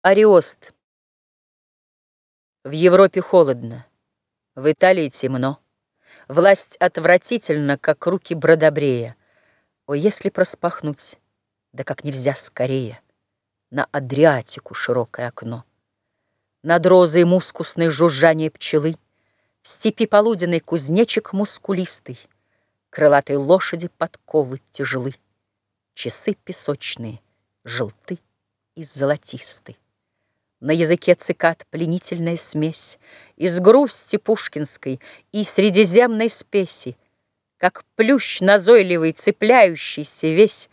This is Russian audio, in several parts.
Ариост. В Европе холодно, в Италии темно. Власть отвратительна, как руки Бродобрея. О, если проспахнуть, да как нельзя скорее, На Адриатику широкое окно. Над розой мускусной жужжание пчелы, В степи полуденной кузнечик мускулистый, Крылатой лошади подковы тяжелы, Часы песочные, желты и золотисты. На языке цикад пленительная смесь Из грусти пушкинской и средиземной спеси. Как плющ назойливый, цепляющийся весь,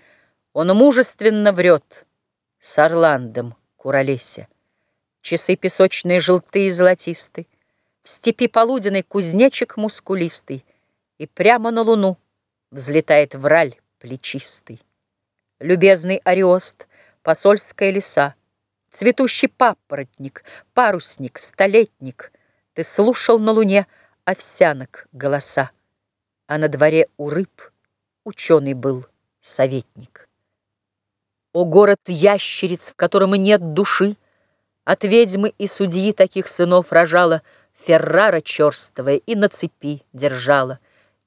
Он мужественно врет с Орландом куролеся. Часы песочные желтые и золотисты, В степи полуденной кузнечик мускулистый, И прямо на луну взлетает враль плечистый. Любезный Ариост, посольская леса, Цветущий папоротник, парусник, столетник, Ты слушал на луне овсянок голоса, А на дворе у рыб ученый был советник. О, город ящериц, в котором нет души, От ведьмы и судьи таких сынов рожала Феррара черствая и на цепи держала,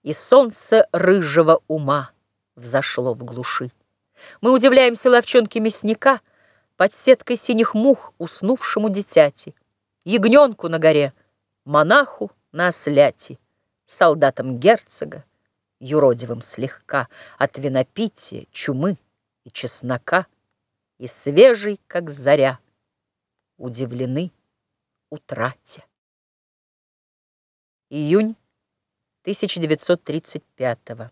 И солнце рыжего ума взошло в глуши. Мы удивляемся ловчонке мясника — под сеткой синих мух уснувшему дитяти, Ягненку на горе, монаху на осляти, Солдатам герцога, юродивым слегка От винопития, чумы и чеснока, И свежий, как заря, удивлены утрате. Июнь 1935 -го.